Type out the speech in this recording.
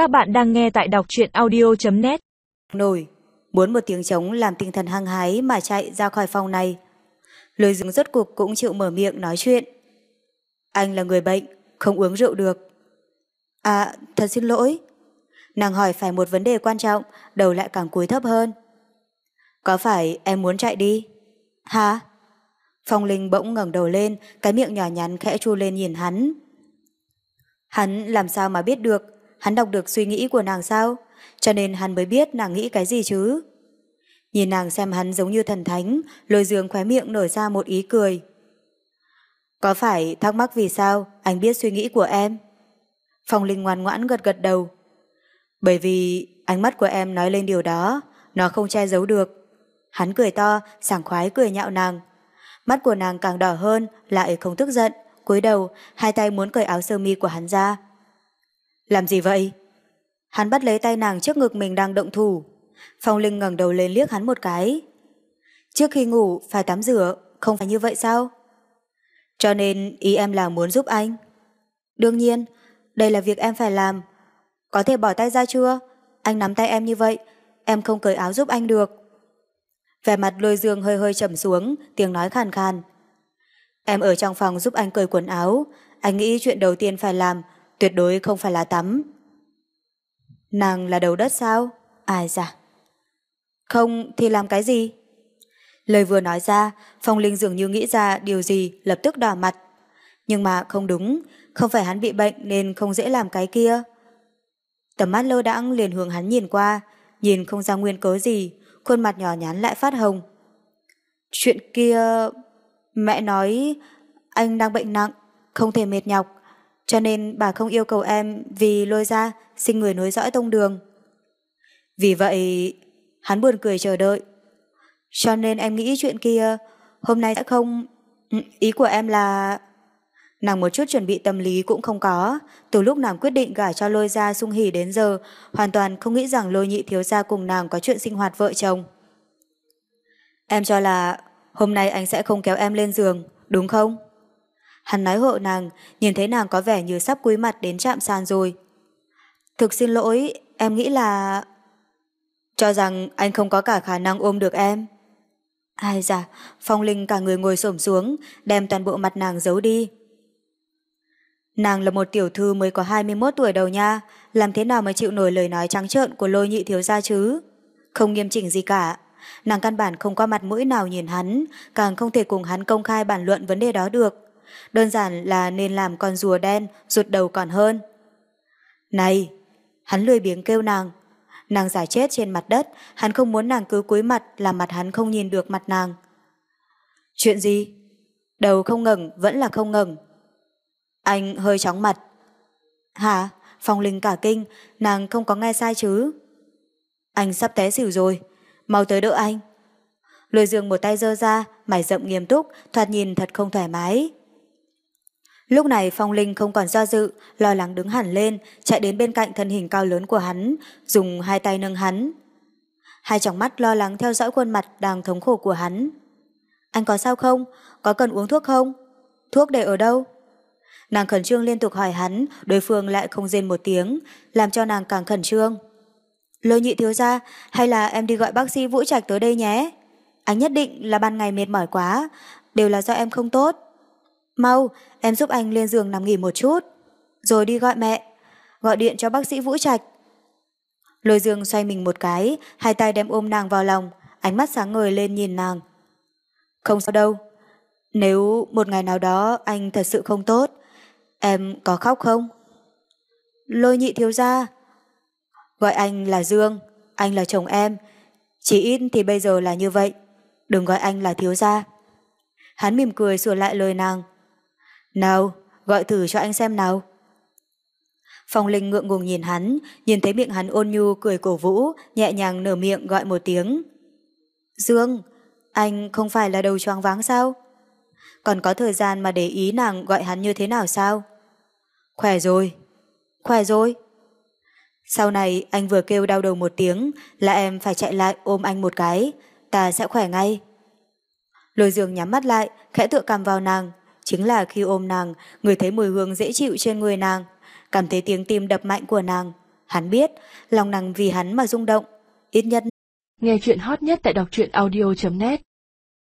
Các bạn đang nghe tại đọc truyện audio.net Nổi, muốn một tiếng trống làm tinh thần hăng hái mà chạy ra khỏi phòng này. Lôi dương rốt cuộc cũng chịu mở miệng nói chuyện. Anh là người bệnh, không uống rượu được. À, thật xin lỗi. Nàng hỏi phải một vấn đề quan trọng, đầu lại càng cúi thấp hơn. Có phải em muốn chạy đi? Hả? Phong Linh bỗng ngẩng đầu lên, cái miệng nhỏ nhắn khẽ chu lên nhìn hắn. Hắn làm sao mà biết được, hắn đọc được suy nghĩ của nàng sao? Cho nên hắn mới biết nàng nghĩ cái gì chứ? Nhìn nàng xem hắn giống như thần thánh, lôi dương khóe miệng nở ra một ý cười. Có phải thắc mắc vì sao anh biết suy nghĩ của em? Phong Linh ngoan ngoãn gật gật đầu. Bởi vì ánh mắt của em nói lên điều đó, nó không che giấu được. Hắn cười to, sảng khoái cười nhạo nàng. Mắt của nàng càng đỏ hơn, lại không tức giận, cúi đầu, hai tay muốn cởi áo sơ mi của hắn ra. Làm gì vậy? Hắn bắt lấy tay nàng trước ngực mình đang động thủ. Phong Linh ngẩng đầu lên liếc hắn một cái. Trước khi ngủ phải tắm rửa, không phải như vậy sao? Cho nên ý em là muốn giúp anh. Đương nhiên, đây là việc em phải làm. Có thể bỏ tay ra chưa? Anh nắm tay em như vậy, em không cởi áo giúp anh được. Vẻ mặt lôi dương hơi hơi trầm xuống, tiếng nói khàn khàn. Em ở trong phòng giúp anh cởi quần áo, anh nghĩ chuyện đầu tiên phải làm tuyệt đối không phải là tắm. Nàng là đầu đất sao? Ai dạ? Không thì làm cái gì? Lời vừa nói ra, Phong Linh dường như nghĩ ra điều gì lập tức đỏ mặt. Nhưng mà không đúng, không phải hắn bị bệnh nên không dễ làm cái kia. Tầm mắt lơ đãng liền hướng hắn nhìn qua, nhìn không ra nguyên cớ gì, khuôn mặt nhỏ nhắn lại phát hồng. Chuyện kia... Mẹ nói anh đang bệnh nặng, không thể mệt nhọc, cho nên bà không yêu cầu em vì lôi ra sinh người nối dõi tông đường. Vì vậy, hắn buồn cười chờ đợi. Cho nên em nghĩ chuyện kia hôm nay sẽ không... Ừ, ý của em là... Nàng một chút chuẩn bị tâm lý cũng không có, từ lúc nàng quyết định gả cho lôi ra sung hỉ đến giờ, hoàn toàn không nghĩ rằng lôi nhị thiếu gia cùng nàng có chuyện sinh hoạt vợ chồng. Em cho là hôm nay anh sẽ không kéo em lên giường, đúng không? Hắn nói hộ nàng, nhìn thấy nàng có vẻ như sắp cúi mặt đến chạm sàn rồi. Thực xin lỗi, em nghĩ là... Cho rằng anh không có cả khả năng ôm được em. Ai dạ, Phong Linh cả người ngồi xổm xuống, đem toàn bộ mặt nàng giấu đi. Nàng là một tiểu thư mới có 21 tuổi đầu nha, làm thế nào mà chịu nổi lời nói trắng trợn của lôi nhị thiếu gia chứ? Không nghiêm chỉnh gì cả. Nàng căn bản không có mặt mũi nào nhìn hắn, càng không thể cùng hắn công khai bản luận vấn đề đó được. Đơn giản là nên làm con rùa đen, rụt đầu còn hơn. Này! Hắn lười biếng kêu nàng. Nàng giả chết trên mặt đất, hắn không muốn nàng cứ cúi mặt làm mặt hắn không nhìn được mặt nàng. Chuyện gì? Đầu không ngẩng vẫn là không ngẩng. Anh hơi chóng mặt. Hả? Phong Linh cả kinh, nàng không có nghe sai chứ? Anh sắp té xỉu rồi, mau tới đỡ anh. Lôi dương một tay giơ ra, mày rậm nghiêm túc, thoạt nhìn thật không thoải mái. Lúc này Phong Linh không còn do dự, lo lắng đứng hẳn lên, chạy đến bên cạnh thân hình cao lớn của hắn, dùng hai tay nâng hắn. Hai tròng mắt lo lắng theo dõi khuôn mặt đang thống khổ của hắn. Anh có sao không? Có cần uống thuốc không? Thuốc để ở đâu? Nàng khẩn trương liên tục hỏi hắn, đối phương lại không rên một tiếng, làm cho nàng càng khẩn trương. Lôi nhị thiếu ra, hay là em đi gọi bác sĩ Vũ Trạch tới đây nhé? Anh nhất định là ban ngày mệt mỏi quá, đều là do em không tốt. Mau, em giúp anh lên giường nằm nghỉ một chút. Rồi đi gọi mẹ. Gọi điện cho bác sĩ Vũ Trạch. Lôi dương xoay mình một cái, hai tay đem ôm nàng vào lòng, ánh mắt sáng ngời lên nhìn nàng. Không sao đâu. Nếu một ngày nào đó anh thật sự không tốt, em có khóc không? Lôi nhị thiếu ra. Gọi anh là Dương, anh là chồng em. Chỉ ít thì bây giờ là như vậy. Đừng gọi anh là thiếu gia. Hắn mỉm cười sửa lại lời nàng. Nào, gọi thử cho anh xem nào. Phong Linh ngượng ngùng nhìn hắn, nhìn thấy miệng hắn ôn nhu cười cổ vũ, nhẹ nhàng nở miệng gọi một tiếng. Dương, anh không phải là đầu choáng váng sao? Còn có thời gian mà để ý nàng gọi hắn như thế nào sao? Khỏe rồi, khỏe rồi. Sau này anh vừa kêu đau đầu một tiếng là em phải chạy lại ôm anh một cái, ta sẽ khỏe ngay. Lôi dương nhắm mắt lại, khẽ tựa cằm vào nàng, Chính là khi ôm nàng, người thấy mùi hương dễ chịu trên người nàng, cảm thấy tiếng tim đập mạnh của nàng. Hắn biết, lòng nàng vì hắn mà rung động. Ít nhất. Nghe chuyện hot nhất tại đọc truyện audio.net